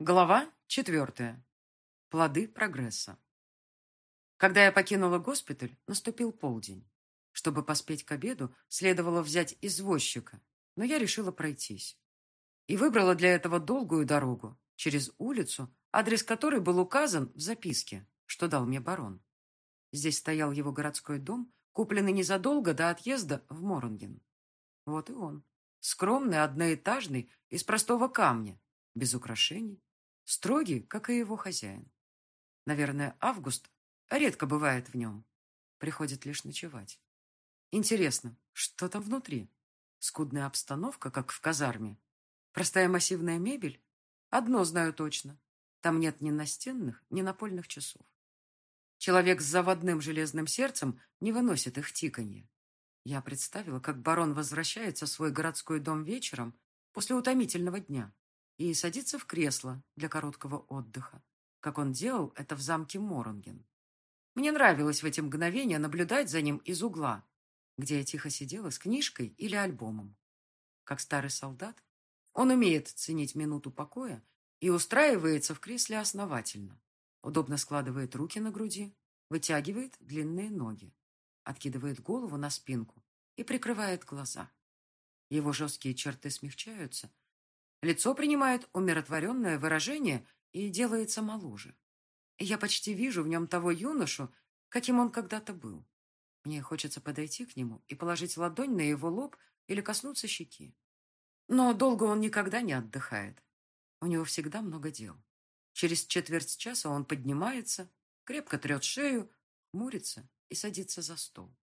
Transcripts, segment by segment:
Глава четвертая. Плоды прогресса. Когда я покинула госпиталь, наступил полдень. Чтобы поспеть к обеду, следовало взять извозчика, но я решила пройтись. И выбрала для этого долгую дорогу, через улицу, адрес которой был указан в записке, что дал мне барон. Здесь стоял его городской дом, купленный незадолго до отъезда в Моронген. Вот и он. Скромный, одноэтажный, из простого камня, без украшений, строгий, как и его хозяин. Наверное, Август редко бывает в нем, приходит лишь ночевать. Интересно, что там внутри? Скудная обстановка, как в казарме. Простая массивная мебель? Одно знаю точно. Там нет ни настенных, ни напольных часов. Человек с заводным железным сердцем не выносит их тиканье. Я представила, как барон возвращается в свой городской дом вечером после утомительного дня и садится в кресло для короткого отдыха, как он делал это в замке Моронген. Мне нравилось в эти мгновения наблюдать за ним из угла, где я тихо сидела с книжкой или альбомом. Как старый солдат, он умеет ценить минуту покоя и устраивается в кресле основательно. Удобно складывает руки на груди, вытягивает длинные ноги, откидывает голову на спинку и прикрывает глаза. Его жесткие черты смягчаются, Лицо принимает умиротворенное выражение и делается моложе. Я почти вижу в нем того юношу, каким он когда-то был. Мне хочется подойти к нему и положить ладонь на его лоб или коснуться щеки. Но долго он никогда не отдыхает. У него всегда много дел. Через четверть часа он поднимается, крепко трет шею, мурится и садится за стол.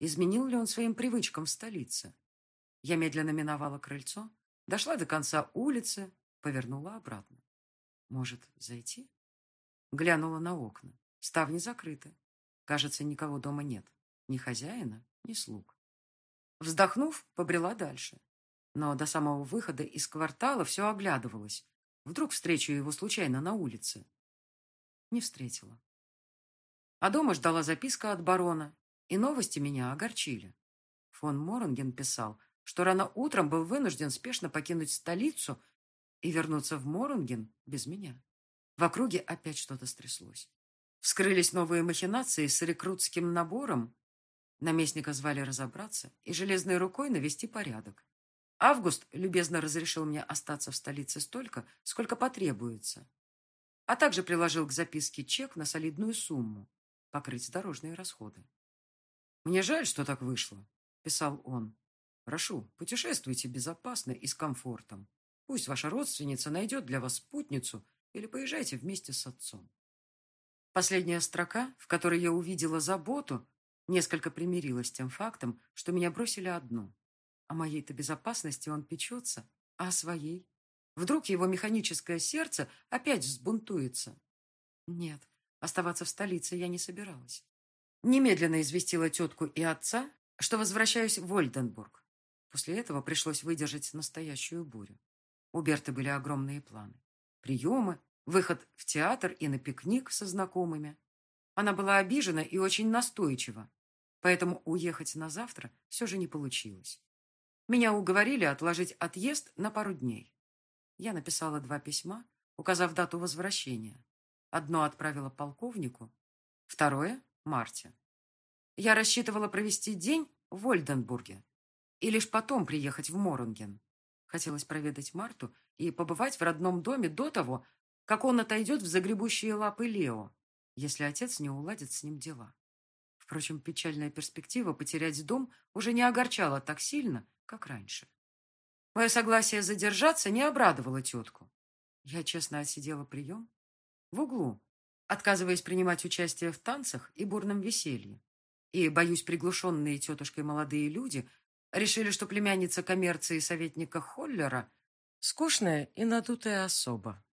Изменил ли он своим привычкам в столице? Я медленно миновала крыльцо, Дошла до конца улицы, повернула обратно. Может, зайти? Глянула на окна. Ставни закрыты. Кажется, никого дома нет. Ни хозяина, ни слуг. Вздохнув, побрела дальше. Но до самого выхода из квартала все оглядывалось. Вдруг встречу его случайно на улице. Не встретила. А дома ждала записка от барона, и новости меня огорчили. Фон Моронген писал, что рано утром был вынужден спешно покинуть столицу и вернуться в Моронген без меня. В округе опять что-то стряслось. Вскрылись новые махинации с рекрутским набором. Наместника звали разобраться и железной рукой навести порядок. Август любезно разрешил мне остаться в столице столько, сколько потребуется, а также приложил к записке чек на солидную сумму, покрыть дорожные расходы. «Мне жаль, что так вышло», — писал он. Прошу, путешествуйте безопасно и с комфортом. Пусть ваша родственница найдет для вас спутницу или поезжайте вместе с отцом. Последняя строка, в которой я увидела заботу, несколько примирилась с тем фактом, что меня бросили одну. О моей-то безопасности он печется, а о своей? Вдруг его механическое сердце опять взбунтуется? Нет, оставаться в столице я не собиралась. Немедленно известила тетку и отца, что возвращаюсь в Ольденбург. После этого пришлось выдержать настоящую бурю. У Берты были огромные планы. Приемы, выход в театр и на пикник со знакомыми. Она была обижена и очень настойчива, поэтому уехать на завтра все же не получилось. Меня уговорили отложить отъезд на пару дней. Я написала два письма, указав дату возвращения. Одно отправила полковнику, второе — Марте. Я рассчитывала провести день в Ольденбурге, и лишь потом приехать в Моронген. Хотелось проведать Марту и побывать в родном доме до того, как он отойдет в загребущие лапы Лео, если отец не уладит с ним дела. Впрочем, печальная перспектива потерять дом уже не огорчала так сильно, как раньше. Мое согласие задержаться не обрадовало тетку. Я честно отсидела прием в углу, отказываясь принимать участие в танцах и бурном веселье. И, боюсь, приглушенные тетушкой молодые люди – Решили, что племянница коммерции советника Холлера скучная и надутая особа.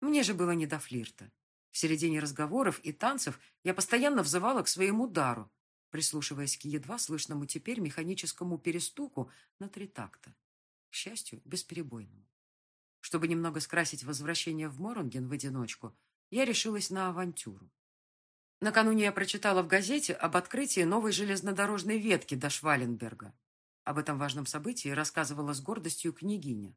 Мне же было не до флирта. В середине разговоров и танцев я постоянно взывала к своему дару, прислушиваясь к едва слышному теперь механическому перестуку на три такта. К счастью, бесперебойному. Чтобы немного скрасить возвращение в Моронген в одиночку, я решилась на авантюру. Накануне я прочитала в газете об открытии новой железнодорожной ветки до Шваленберга. Об этом важном событии рассказывала с гордостью княгиня.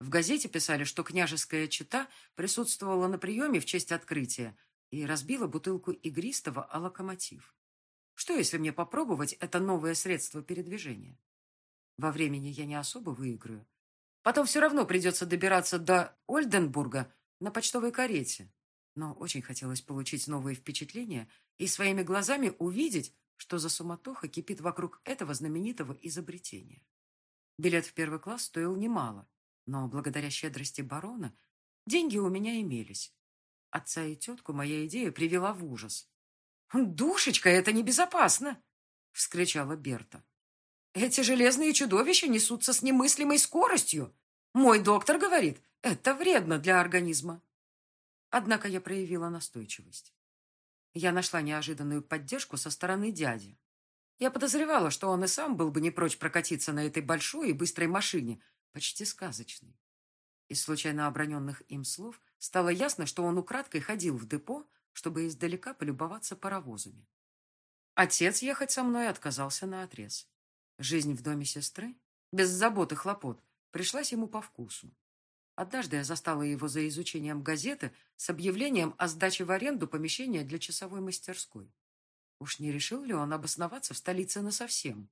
В газете писали, что княжеская чита присутствовала на приеме в честь открытия и разбила бутылку игристого о локомотив. Что, если мне попробовать это новое средство передвижения? Во времени я не особо выиграю. Потом все равно придется добираться до Ольденбурга на почтовой карете. Но очень хотелось получить новые впечатления и своими глазами увидеть, что за суматоха кипит вокруг этого знаменитого изобретения. Билет в первый класс стоил немало, но благодаря щедрости барона деньги у меня имелись. Отца и тетку моя идея привела в ужас. «Душечка, это небезопасно!» — вскричала Берта. «Эти железные чудовища несутся с немыслимой скоростью. Мой доктор говорит, это вредно для организма». Однако я проявила настойчивость. Я нашла неожиданную поддержку со стороны дяди. Я подозревала, что он и сам был бы не прочь прокатиться на этой большой и быстрой машине, почти сказочной. Из случайно оброненных им слов стало ясно, что он украдкой ходил в депо, чтобы издалека полюбоваться паровозами. Отец ехать со мной отказался наотрез. Жизнь в доме сестры, без забот и хлопот, пришлась ему по вкусу. Однажды я застала его за изучением газеты с объявлением о сдаче в аренду помещения для часовой мастерской. Уж не решил ли он обосноваться в столице насовсем?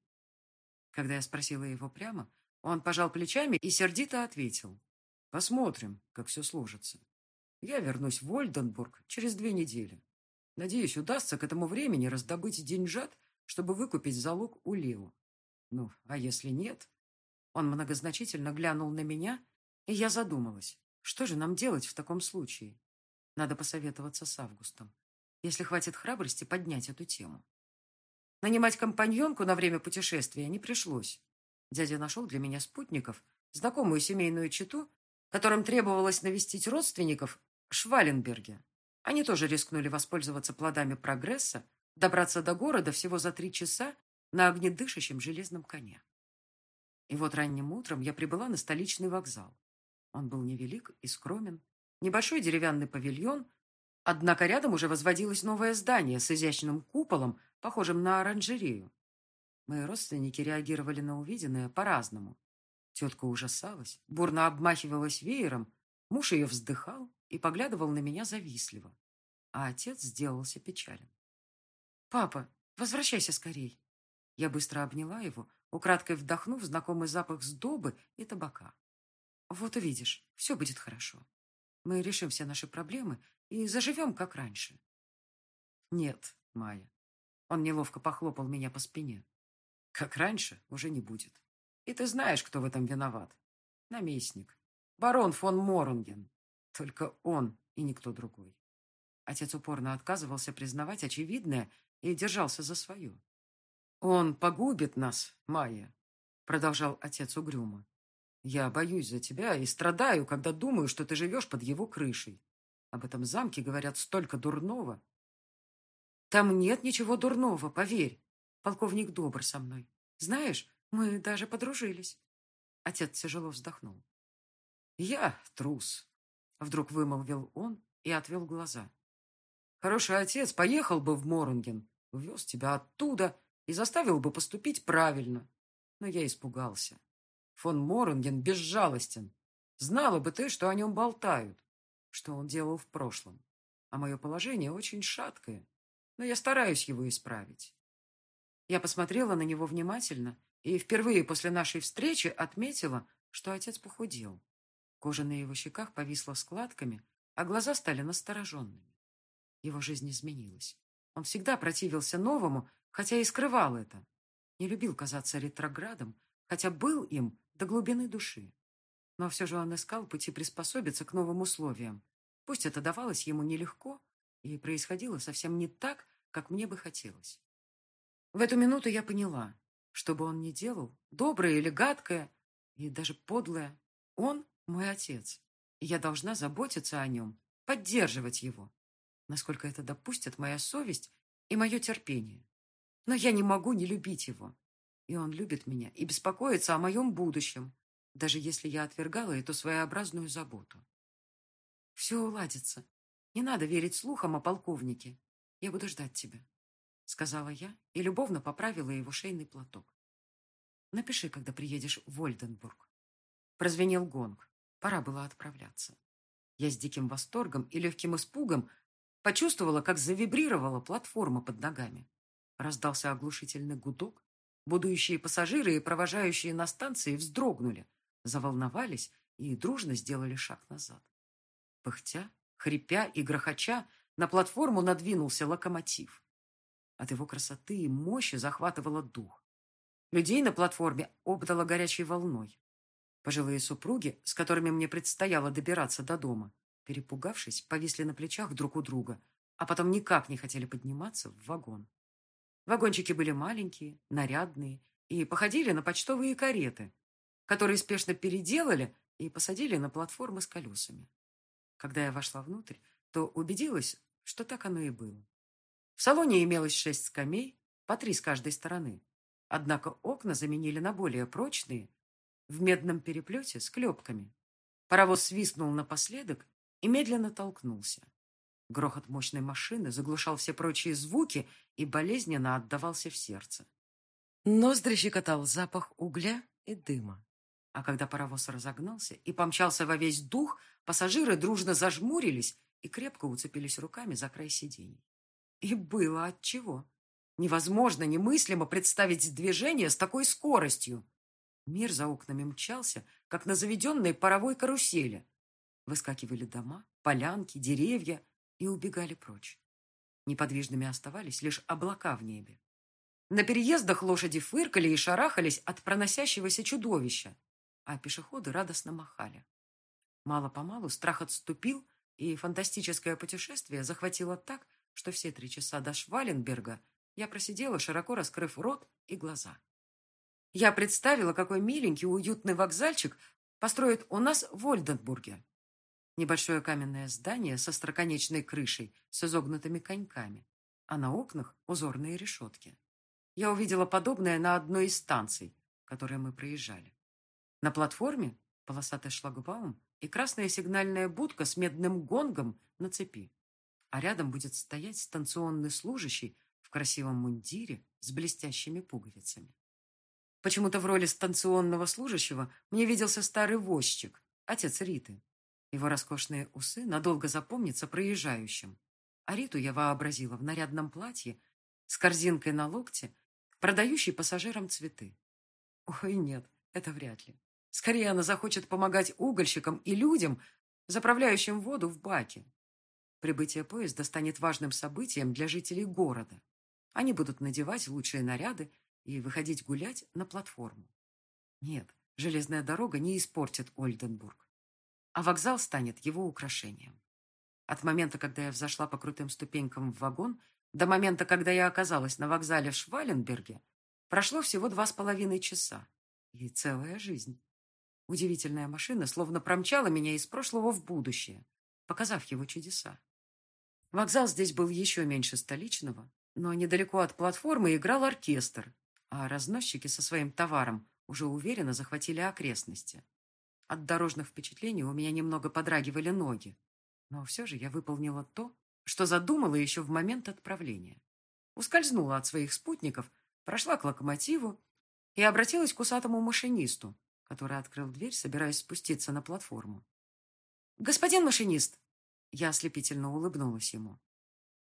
Когда я спросила его прямо, он пожал плечами и сердито ответил. Посмотрим, как все сложится. Я вернусь в Ольденбург через две недели. Надеюсь, удастся к этому времени раздобыть деньжат, чтобы выкупить залог у Лео. Ну, а если нет? Он многозначительно глянул на меня и я задумалась, что же нам делать в таком случае? Надо посоветоваться с Августом, если хватит храбрости поднять эту тему. Нанимать компаньонку на время путешествия не пришлось. Дядя нашел для меня спутников, знакомую семейную чету, которым требовалось навестить родственников в Шваленберге. Они тоже рискнули воспользоваться плодами прогресса, добраться до города всего за три часа на огнедышащем железном коне. И вот ранним утром я прибыла на столичный вокзал. Он был невелик и скромен. Небольшой деревянный павильон, однако рядом уже возводилось новое здание с изящным куполом, похожим на оранжерею. Мои родственники реагировали на увиденное по-разному. Тетка ужасалась, бурно обмахивалась веером, муж ее вздыхал и поглядывал на меня завистливо, а отец сделался печален. «Папа, возвращайся скорей!» Я быстро обняла его, украдкой вдохнув знакомый запах сдобы и табака. Вот увидишь, все будет хорошо. Мы решим все наши проблемы и заживем, как раньше. Нет, Майя. Он неловко похлопал меня по спине. Как раньше уже не будет. И ты знаешь, кто в этом виноват. Наместник. Барон фон Моронген. Только он и никто другой. Отец упорно отказывался признавать очевидное и держался за свое. «Он погубит нас, Майя», — продолжал отец угрюмо. Я боюсь за тебя и страдаю, когда думаю, что ты живешь под его крышей. Об этом замке говорят столько дурного. Там нет ничего дурного, поверь. Полковник добр со мной. Знаешь, мы даже подружились. Отец тяжело вздохнул. Я трус, вдруг вымолвил он и отвел глаза. Хороший отец поехал бы в Моронген, увез тебя оттуда и заставил бы поступить правильно. Но я испугался. Фон Моронген безжалостен. Знала бы ты, что о нем болтают, что он делал в прошлом. А мое положение очень шаткое, но я стараюсь его исправить. Я посмотрела на него внимательно и впервые после нашей встречи отметила, что отец похудел. Кожа на его щеках повисла складками, а глаза стали настороженными. Его жизнь изменилась. Он всегда противился новому, хотя и скрывал это. Не любил казаться ретроградом, хотя был им до глубины души. Но все же он искал пути приспособиться к новым условиям. Пусть это давалось ему нелегко и происходило совсем не так, как мне бы хотелось. В эту минуту я поняла, что бы он ни делал, доброе или гадкое, и даже подлое, он мой отец, и я должна заботиться о нем, поддерживать его, насколько это допустят моя совесть и мое терпение. Но я не могу не любить его. И он любит меня и беспокоится о моем будущем, даже если я отвергала эту своеобразную заботу. Все уладится. Не надо верить слухам о полковнике. Я буду ждать тебя, — сказала я и любовно поправила его шейный платок. Напиши, когда приедешь в Ольденбург. Прозвенел гонг. Пора было отправляться. Я с диким восторгом и легким испугом почувствовала, как завибрировала платформа под ногами. Раздался оглушительный гудок. Будущие пассажиры и провожающие на станции вздрогнули, заволновались и дружно сделали шаг назад. Пыхтя, хрипя и грохоча, на платформу надвинулся локомотив. От его красоты и мощи захватывало дух. Людей на платформе обдало горячей волной. Пожилые супруги, с которыми мне предстояло добираться до дома, перепугавшись, повисли на плечах друг у друга, а потом никак не хотели подниматься в вагон. Вагончики были маленькие, нарядные и походили на почтовые кареты, которые спешно переделали и посадили на платформы с колесами. Когда я вошла внутрь, то убедилась, что так оно и было. В салоне имелось шесть скамей, по три с каждой стороны. Однако окна заменили на более прочные, в медном переплете с клепками. Паровоз свистнул напоследок и медленно толкнулся. Грохот мощной машины заглушал все прочие звуки и болезненно отдавался в сердце. Ноздри щекотал запах угля и дыма. А когда паровоз разогнался и помчался во весь дух, пассажиры дружно зажмурились и крепко уцепились руками за край сидений. И было отчего. Невозможно немыслимо представить движение с такой скоростью. Мир за окнами мчался, как на заведенной паровой карусели. Выскакивали дома, полянки, деревья и убегали прочь. Неподвижными оставались лишь облака в небе. На переездах лошади фыркали и шарахались от проносящегося чудовища, а пешеходы радостно махали. Мало-помалу страх отступил, и фантастическое путешествие захватило так, что все три часа до Шваленберга я просидела, широко раскрыв рот и глаза. Я представила, какой миленький, уютный вокзальчик построят у нас в Ольденбурге. Небольшое каменное здание со строконечной крышей с изогнутыми коньками, а на окнах узорные решетки. Я увидела подобное на одной из станций, которые мы проезжали. На платформе полосатый шлагбаум и красная сигнальная будка с медным гонгом на цепи. А рядом будет стоять станционный служащий в красивом мундире с блестящими пуговицами. Почему-то в роли станционного служащего мне виделся старый возчик, отец Риты. Его роскошные усы надолго запомнятся проезжающим. А Риту я вообразила в нарядном платье с корзинкой на локте, продающей пассажирам цветы. Ой, нет, это вряд ли. Скорее она захочет помогать угольщикам и людям, заправляющим воду в баке. Прибытие поезда станет важным событием для жителей города. Они будут надевать лучшие наряды и выходить гулять на платформу. Нет, железная дорога не испортит Ольденбург а вокзал станет его украшением. От момента, когда я взошла по крутым ступенькам в вагон, до момента, когда я оказалась на вокзале в Шваленберге, прошло всего два с половиной часа. И целая жизнь. Удивительная машина словно промчала меня из прошлого в будущее, показав его чудеса. Вокзал здесь был еще меньше столичного, но недалеко от платформы играл оркестр, а разносчики со своим товаром уже уверенно захватили окрестности. От дорожных впечатлений у меня немного подрагивали ноги. Но все же я выполнила то, что задумала еще в момент отправления. Ускользнула от своих спутников, прошла к локомотиву и обратилась к усатому машинисту, который открыл дверь, собираясь спуститься на платформу. «Господин машинист!» Я ослепительно улыбнулась ему.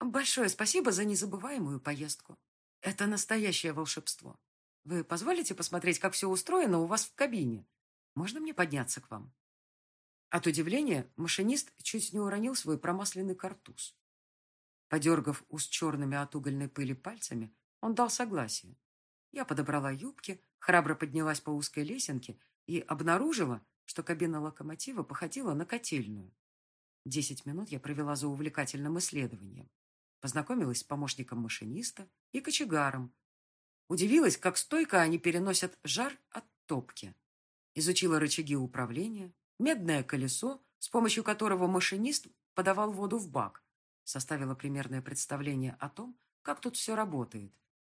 «Большое спасибо за незабываемую поездку. Это настоящее волшебство. Вы позволите посмотреть, как все устроено у вас в кабине? Можно мне подняться к вам?» От удивления машинист чуть не уронил свой промасленный картуз. Подергав уст черными от угольной пыли пальцами, он дал согласие. Я подобрала юбки, храбро поднялась по узкой лесенке и обнаружила, что кабина локомотива походила на котельную. Десять минут я провела за увлекательным исследованием. Познакомилась с помощником машиниста и кочегаром. Удивилась, как стойко они переносят жар от топки. Изучила рычаги управления, медное колесо, с помощью которого машинист подавал воду в бак, составила примерное представление о том, как тут все работает,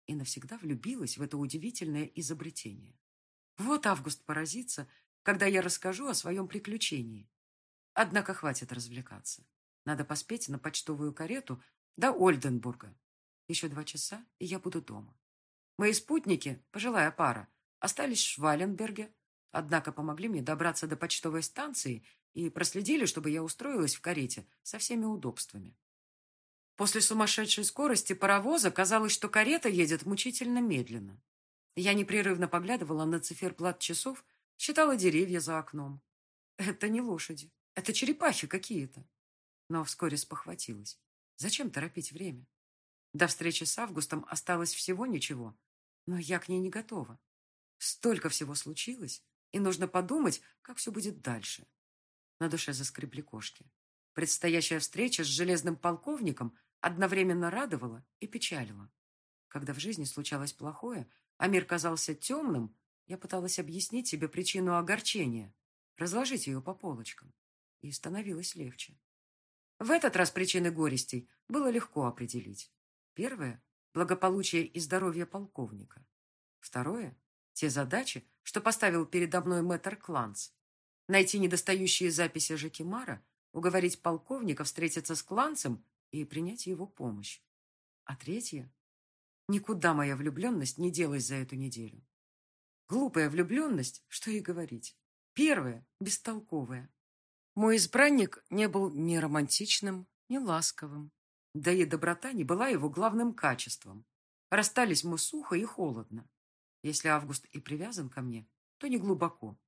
и навсегда влюбилась в это удивительное изобретение. Вот Август поразится, когда я расскажу о своем приключении. Однако хватит развлекаться. Надо поспеть на почтовую карету до Ольденбурга. Еще два часа, и я буду дома. Мои спутники, пожилая пара, остались в Шваленберге, однако помогли мне добраться до почтовой станции и проследили, чтобы я устроилась в карете со всеми удобствами. После сумасшедшей скорости паровоза казалось, что карета едет мучительно медленно. Я непрерывно поглядывала на циферблат часов, считала деревья за окном. Это не лошади, это черепахи какие-то. Но вскоре спохватилась. Зачем торопить время? До встречи с Августом осталось всего ничего, но я к ней не готова. Столько всего случилось, и нужно подумать, как все будет дальше. На душе заскребли кошки. Предстоящая встреча с железным полковником одновременно радовала и печалила. Когда в жизни случалось плохое, а мир казался темным, я пыталась объяснить себе причину огорчения, разложить ее по полочкам, и становилось легче. В этот раз причины горестей было легко определить. Первое – благополучие и здоровье полковника. Второе – те задачи, что поставил передо мной мэтр Кланц. Найти недостающие записи Жакимара, уговорить полковника встретиться с Кланцем и принять его помощь. А третье? Никуда моя влюбленность не делась за эту неделю. Глупая влюбленность, что и говорить. Первая, бестолковая. Мой избранник не был ни романтичным, ни ласковым. Да и доброта не была его главным качеством. Расстались мы сухо и холодно. Если Август и привязан ко мне, то не глубоко.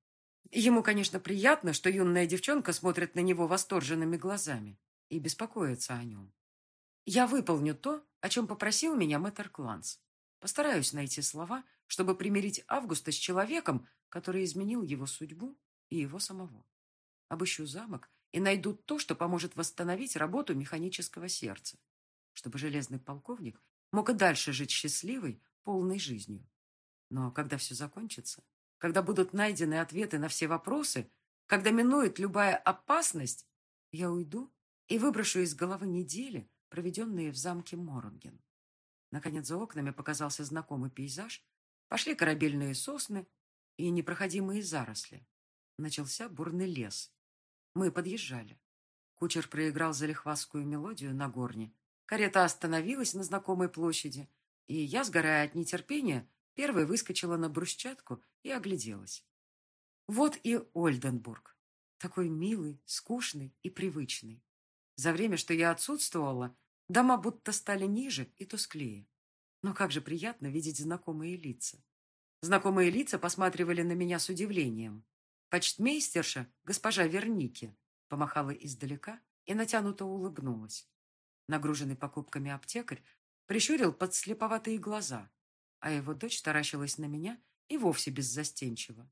Ему, конечно, приятно, что юная девчонка смотрит на него восторженными глазами и беспокоится о нем. Я выполню то, о чем попросил меня мэтр Кланс. Постараюсь найти слова, чтобы примирить Августа с человеком, который изменил его судьбу и его самого. Обыщу замок и найду то, что поможет восстановить работу механического сердца, чтобы железный полковник мог и дальше жить счастливой, полной жизнью. Но когда все закончится, когда будут найдены ответы на все вопросы, когда минует любая опасность, я уйду и выброшу из головы недели, проведенные в замке Моронген. Наконец за окнами показался знакомый пейзаж, пошли корабельные сосны и непроходимые заросли. Начался бурный лес. Мы подъезжали. Кучер проиграл залихвастскую мелодию на горне. Карета остановилась на знакомой площади, и я, сгорая от нетерпения, первой выскочила на брусчатку и огляделась. Вот и Ольденбург. Такой милый, скучный и привычный. За время, что я отсутствовала, дома будто стали ниже и тусклее. Но как же приятно видеть знакомые лица. Знакомые лица посматривали на меня с удивлением. Почтмейстерша, госпожа Верники, помахала издалека и натянуто улыбнулась. Нагруженный покупками аптекарь прищурил подслеповатые глаза, а его дочь таращилась на меня и вовсе беззастенчиво.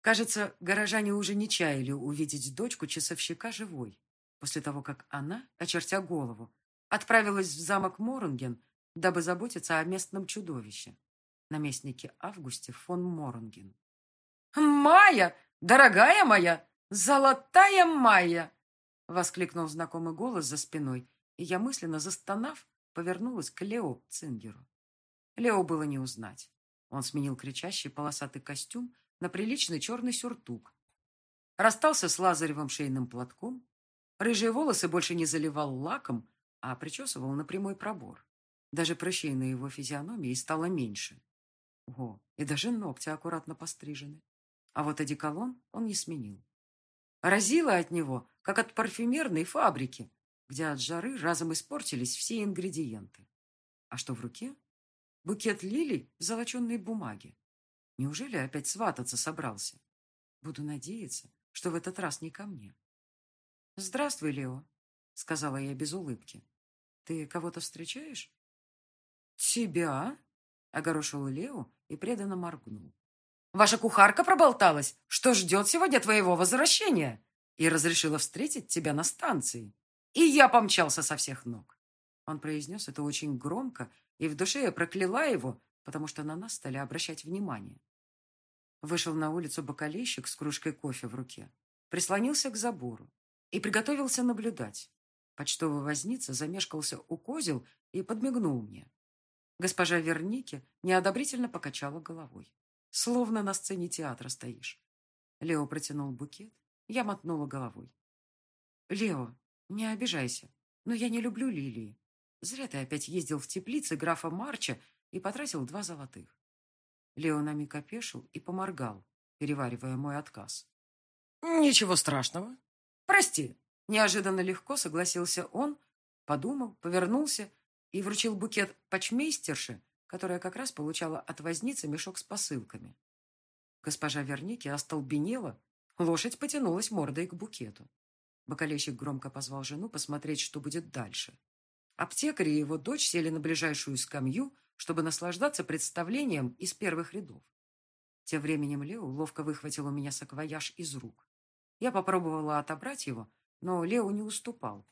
Кажется, горожане уже не чаяли увидеть дочку часовщика живой, после того, как она, очертя голову, отправилась в замок Моронген, дабы заботиться о местном чудовище, наместнике Августе фон Моронген. «Майя! Дорогая моя! Золотая Майя!» — воскликнул знакомый голос за спиной, и я, мысленно застонав, повернулась к Лео Цингеру. Лео было не узнать. Он сменил кричащий полосатый костюм на приличный черный сюртук, расстался с лазаревым шейным платком, рыжие волосы больше не заливал лаком, а причесывал на прямой пробор. Даже прыщей на его физиономии стало меньше. О, и даже ногти аккуратно пострижены. А вот одеколон он не сменил. Разило от него, как от парфюмерной фабрики, где от жары разом испортились все ингредиенты. А что в руке? Букет лилий в золоченной бумаге. Неужели опять свататься собрался? Буду надеяться, что в этот раз не ко мне. «Здравствуй, Лео», — сказала я без улыбки. Ты кого-то встречаешь? Тебя? Огорошил Лео и преданно моргнул. Ваша кухарка проболталась, что ждет сегодня твоего возвращения и разрешила встретить тебя на станции. И я помчался со всех ног. Он произнес это очень громко, и в душе я прокляла его, потому что на нас стали обращать внимание. Вышел на улицу бокалейщик с кружкой кофе в руке, прислонился к забору и приготовился наблюдать. Почтовый возница замешкался у козел и подмигнул мне. Госпожа Верники неодобрительно покачала головой. Словно на сцене театра стоишь. Лео протянул букет. Я мотнула головой. «Лео, не обижайся, но я не люблю лилии. Зря ты опять ездил в теплицы графа Марча и потратил два золотых». Лео на миг опешил и поморгал, переваривая мой отказ. «Ничего страшного. Прости». Неожиданно легко согласился он, подумал, повернулся и вручил букет почмейстерше, которая как раз получала от возницы мешок с посылками. Госпожа Верники остолбенела, лошадь потянулась мордой к букету. Бокалейщик громко позвал жену посмотреть, что будет дальше. Аптекарь и его дочь сели на ближайшую скамью, чтобы наслаждаться представлением из первых рядов. Тем временем Лео ловко выхватил у меня саквояж из рук. Я попробовала отобрать его, но Лео не уступал.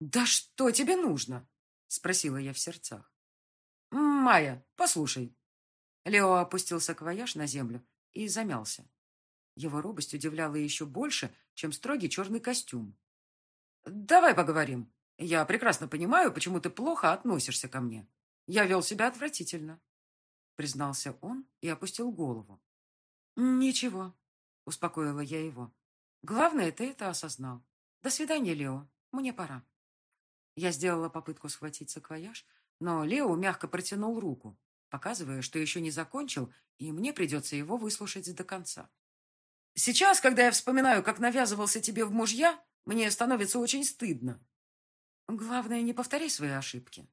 «Да что тебе нужно?» — спросила я в сердцах. «Майя, послушай». Лео опустил саквояж на землю и замялся. Его робость удивляла еще больше, чем строгий черный костюм. «Давай поговорим. Я прекрасно понимаю, почему ты плохо относишься ко мне. Я вел себя отвратительно», — признался он и опустил голову. «Ничего», — успокоила я его. «Главное, ты это осознал. До свидания, Лео. Мне пора». Я сделала попытку схватить саквояж, но Лео мягко протянул руку, показывая, что еще не закончил, и мне придется его выслушать до конца. «Сейчас, когда я вспоминаю, как навязывался тебе в мужья, мне становится очень стыдно», Главное, не повторяй свои ошибки.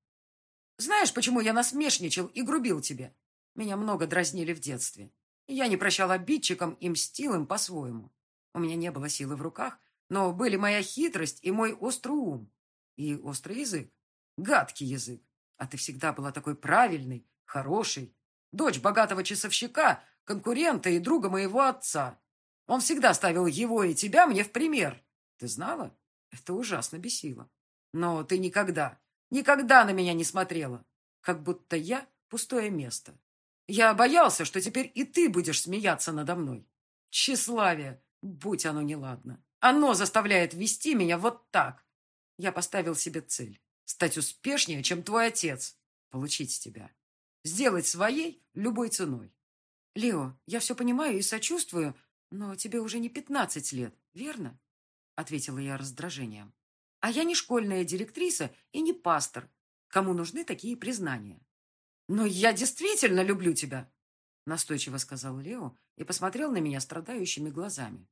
Знаешь, почему я насмешничал и грубил тебе? Меня много дразнили в детстве. я не прощал обидчикам и мстил им по-своему. У меня не было силы в руках, но были моя хитрость и мой острый ум. И острый язык. Гадкий язык. А ты всегда была такой правильной, хорошей. Дочь богатого часовщика, конкурента и друга моего отца. Он всегда ставил его и тебя мне в пример. Ты знала? Это ужасно бесило. Но ты никогда, никогда на меня не смотрела, как будто я пустое место. Я боялся, что теперь и ты будешь смеяться надо мной. Тщеславие, будь оно неладно. Оно заставляет вести меня вот так. Я поставил себе цель – стать успешнее, чем твой отец, получить тебя. Сделать своей любой ценой. Лео, я все понимаю и сочувствую, но тебе уже не пятнадцать лет, верно? Ответила я раздражением. А я не школьная директриса и не пастор. Кому нужны такие признания? Но я действительно люблю тебя, настойчиво сказал Лео и посмотрел на меня страдающими глазами.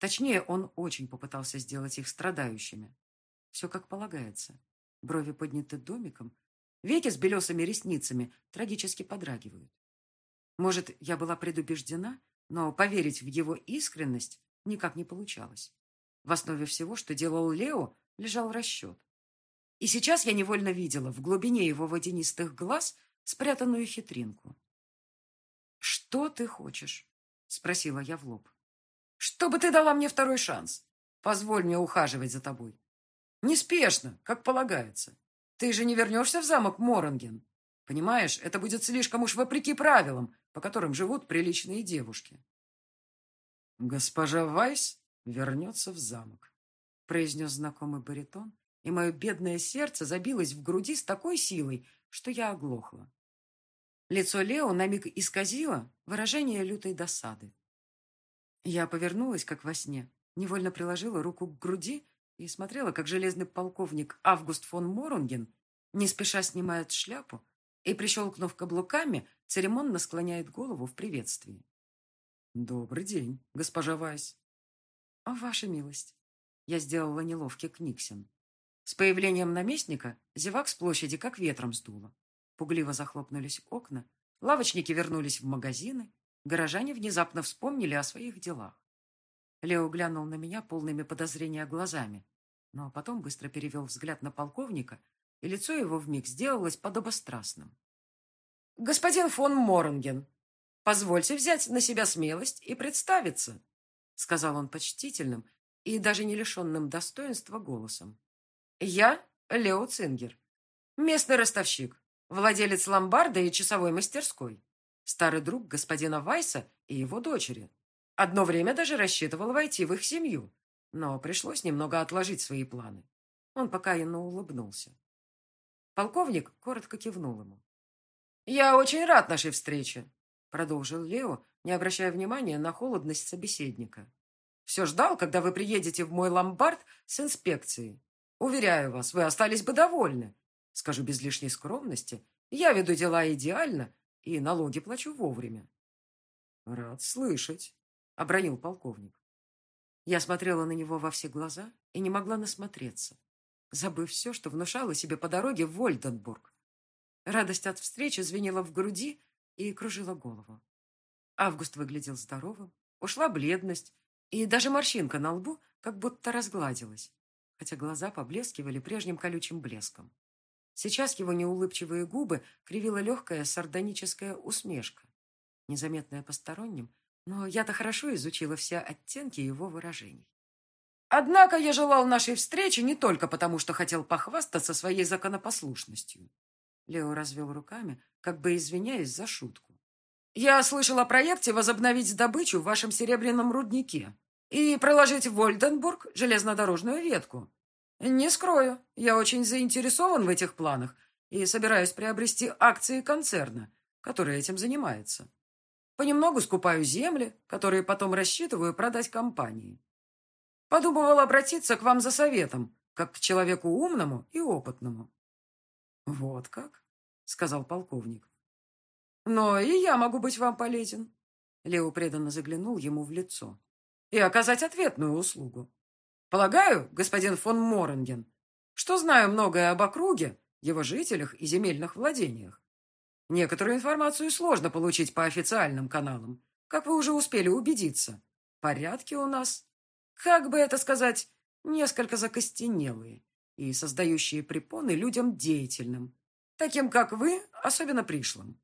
Точнее, он очень попытался сделать их страдающими. Все как полагается. Брови подняты домиком, веки с белесыми ресницами трагически подрагивают. Может, я была предубеждена, но поверить в его искренность никак не получалось. В основе всего, что делал Лео, лежал расчет. И сейчас я невольно видела в глубине его водянистых глаз спрятанную хитринку. «Что ты хочешь?» — спросила я в лоб. «Чтобы ты дала мне второй шанс. Позволь мне ухаживать за тобой. Неспешно, как полагается. Ты же не вернешься в замок Моронген. Понимаешь, это будет слишком уж вопреки правилам, по которым живут приличные девушки». Госпожа Вайс вернется в замок произнес знакомый баритон, и мое бедное сердце забилось в груди с такой силой, что я оглохла. Лицо Лео на миг исказило выражение лютой досады. Я повернулась, как во сне, невольно приложила руку к груди и смотрела, как железный полковник Август фон Морунген не спеша снимает шляпу и, прищелкнув каблуками, церемонно склоняет голову в приветствии. «Добрый день, госпожа Вайс». «Ваша милость». Я сделала неловкий книгсен. С появлением наместника зевак с площади как ветром сдуло. Пугливо захлопнулись окна, лавочники вернулись в магазины, горожане внезапно вспомнили о своих делах. Лео глянул на меня полными подозрения глазами, но потом быстро перевел взгляд на полковника, и лицо его вмиг сделалось подобострастным. «Господин фон Моронген, позвольте взять на себя смелость и представиться», сказал он почтительным и даже не лишенным достоинства голосом. «Я Лео Цингер, местный ростовщик, владелец ломбарда и часовой мастерской, старый друг господина Вайса и его дочери. Одно время даже рассчитывал войти в их семью, но пришлось немного отложить свои планы. Он покаянно улыбнулся. Полковник коротко кивнул ему. «Я очень рад нашей встрече», — продолжил Лео, не обращая внимания на холодность собеседника. Все ждал, когда вы приедете в мой ломбард с инспекцией. Уверяю вас, вы остались бы довольны. Скажу без лишней скромности, я веду дела идеально и налоги плачу вовремя. Рад слышать, — обронил полковник. Я смотрела на него во все глаза и не могла насмотреться, забыв все, что внушала себе по дороге в Вольденбург. Радость от встречи звенела в груди и кружила голову. Август выглядел здоровым, ушла бледность, и даже морщинка на лбу как будто разгладилась, хотя глаза поблескивали прежним колючим блеском. Сейчас его неулыбчивые губы кривила легкая сардоническая усмешка, незаметная посторонним, но я-то хорошо изучила все оттенки его выражений. Однако я желал нашей встречи не только потому, что хотел похвастаться своей законопослушностью. Лео развел руками, как бы извиняясь за шутку. Я слышал о проекте возобновить добычу в вашем серебряном руднике и проложить в Вольденбург железнодорожную ветку. Не скрою, я очень заинтересован в этих планах и собираюсь приобрести акции концерна, который этим занимается. Понемногу скупаю земли, которые потом рассчитываю продать компании. Подумывал обратиться к вам за советом, как к человеку умному и опытному. Вот как, сказал полковник. Но и я могу быть вам полезен. Лео преданно заглянул ему в лицо. И оказать ответную услугу. Полагаю, господин фон Моренген, что знаю многое об округе, его жителях и земельных владениях. Некоторую информацию сложно получить по официальным каналам, как вы уже успели убедиться. Порядки у нас, как бы это сказать, несколько закостенелые и создающие препоны людям деятельным, таким как вы, особенно пришлым.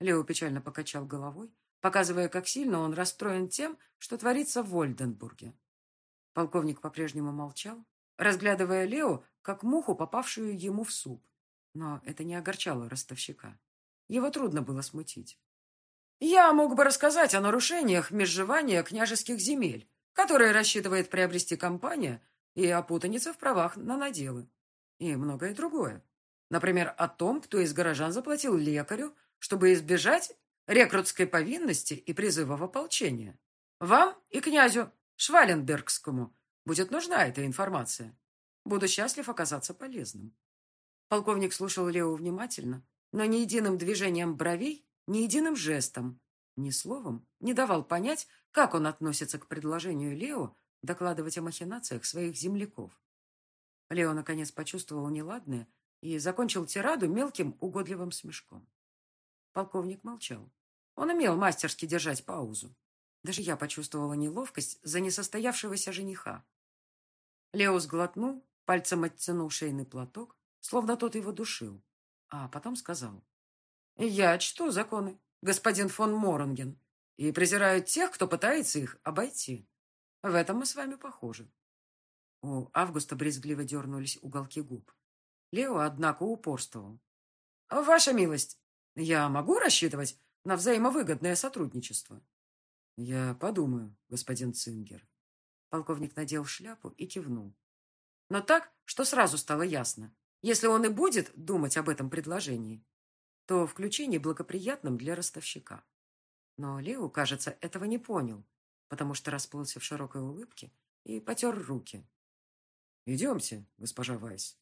Лео печально покачал головой, показывая, как сильно он расстроен тем, что творится в Вольденбурге. Полковник по-прежнему молчал, разглядывая Лео, как муху, попавшую ему в суп. Но это не огорчало ростовщика. Его трудно было смутить. «Я мог бы рассказать о нарушениях межживания княжеских земель, которые рассчитывает приобрести компания, и о путанице в правах на наделы. И многое другое. Например, о том, кто из горожан заплатил лекарю, чтобы избежать рекрутской повинности и призыва в ополчение. Вам и князю Шваленбергскому будет нужна эта информация. Буду счастлив оказаться полезным. Полковник слушал Лео внимательно, но ни единым движением бровей, ни единым жестом, ни словом не давал понять, как он относится к предложению Лео докладывать о махинациях своих земляков. Лео наконец почувствовал неладное и закончил тираду мелким угодливым смешком. Полковник молчал. Он умел мастерски держать паузу. Даже я почувствовала неловкость за несостоявшегося жениха. Лео сглотнул, пальцем оттянул шейный платок, словно тот его душил, а потом сказал. «Я чту законы, господин фон Моронген, и презираю тех, кто пытается их обойти. В этом мы с вами похожи». У Августа брезгливо дернулись уголки губ. Лео, однако, упорствовал. «Ваша милость, я могу рассчитывать на взаимовыгодное сотрудничество? Я подумаю, господин Цингер. Полковник надел шляпу и кивнул. Но так, что сразу стало ясно. Если он и будет думать об этом предложении, то включение благоприятным для ростовщика. Но Лео, кажется, этого не понял, потому что расплылся в широкой улыбке и потер руки. «Идемте, госпожа Вайс».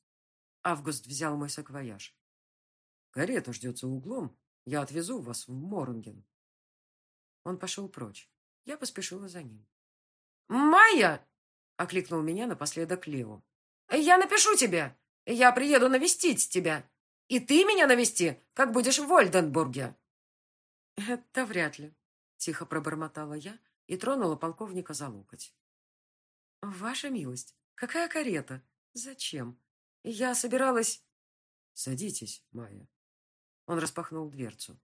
Август взял мой саквояж. Карета ждет за углом. Я отвезу вас в Морунген. Он пошел прочь. Я поспешила за ним. «Майя!» — окликнул меня напоследок Лео. «Я напишу тебе. Я приеду навестить тебя. И ты меня навести, как будешь в Вольденбурге». «Это вряд ли», — тихо пробормотала я и тронула полковника за локоть. «Ваша милость, какая карета? Зачем? Я собиралась...» «Садитесь, Майя», он распахнул дверцу.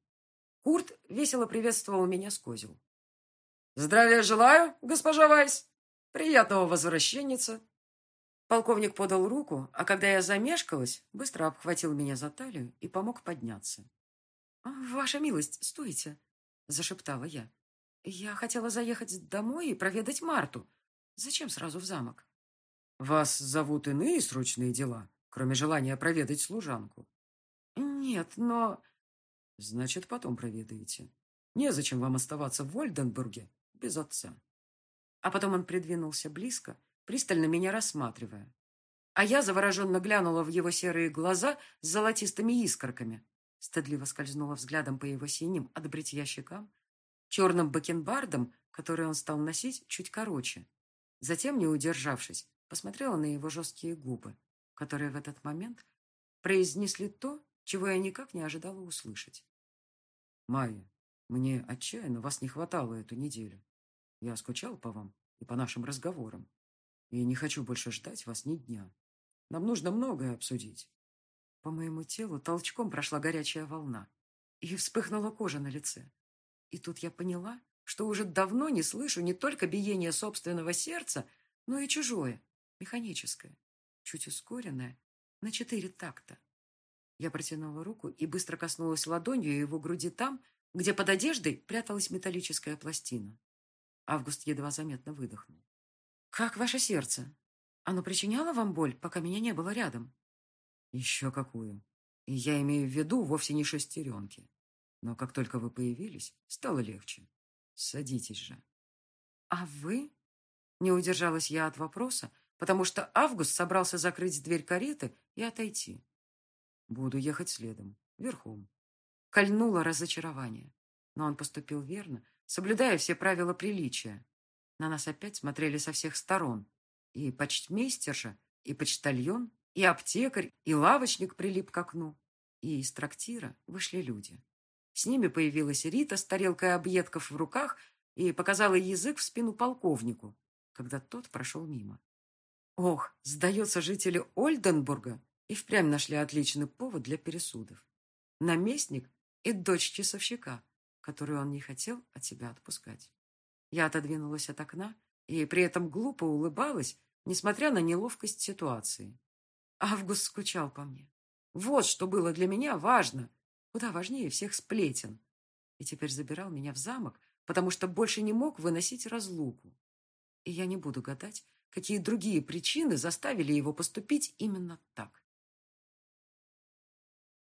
Курт весело приветствовал меня с козел. «Здравия желаю, госпожа Вайс! Приятного возвращенница!» Полковник подал руку, а когда я замешкалась, быстро обхватил меня за талию и помог подняться. «Ваша милость, стойте!» – зашептала я. «Я хотела заехать домой и проведать Марту. Зачем сразу в замок?» «Вас зовут иные срочные дела, кроме желания проведать служанку?» «Нет, но...» «Значит, потом проведаете. Незачем вам оставаться в Вольденбурге без отца». А потом он придвинулся близко, пристально меня рассматривая. А я завороженно глянула в его серые глаза с золотистыми искорками, стыдливо скользнула взглядом по его синим от бритья щекам, черным бакенбардом, который он стал носить чуть короче. Затем, не удержавшись, посмотрела на его жесткие губы, которые в этот момент произнесли то, чего я никак не ожидала услышать. «Майя, мне отчаянно вас не хватало эту неделю. Я скучал по вам и по нашим разговорам, и не хочу больше ждать вас ни дня. Нам нужно многое обсудить». По моему телу толчком прошла горячая волна, и вспыхнула кожа на лице. И тут я поняла, что уже давно не слышу не только биение собственного сердца, но и чужое, механическое, чуть ускоренное, на четыре такта. Я протянула руку и быстро коснулась ладонью его груди там, где под одеждой пряталась металлическая пластина. Август едва заметно выдохнул. «Как ваше сердце? Оно причиняло вам боль, пока меня не было рядом?» «Еще какую. И я имею в виду вовсе не шестеренки. Но как только вы появились, стало легче. Садитесь же». «А вы?» Не удержалась я от вопроса, потому что Август собрался закрыть дверь кареты и отойти. «Буду ехать следом, верхом». Кольнуло разочарование. Но он поступил верно, соблюдая все правила приличия. На нас опять смотрели со всех сторон. И почтмейстерша, и почтальон, и аптекарь, и лавочник прилип к окну. И из трактира вышли люди. С ними появилась Рита с тарелкой объедков в руках и показала язык в спину полковнику, когда тот прошел мимо. Ох, сдается, жители Ольденбурга и впрямь нашли отличный повод для пересудов. Наместник и дочь часовщика, которую он не хотел от себя отпускать. Я отодвинулась от окна и при этом глупо улыбалась, несмотря на неловкость ситуации. Август скучал по мне. Вот что было для меня важно, куда важнее всех сплетен. И теперь забирал меня в замок, потому что больше не мог выносить разлуку. И я не буду гадать, какие другие причины заставили его поступить именно так.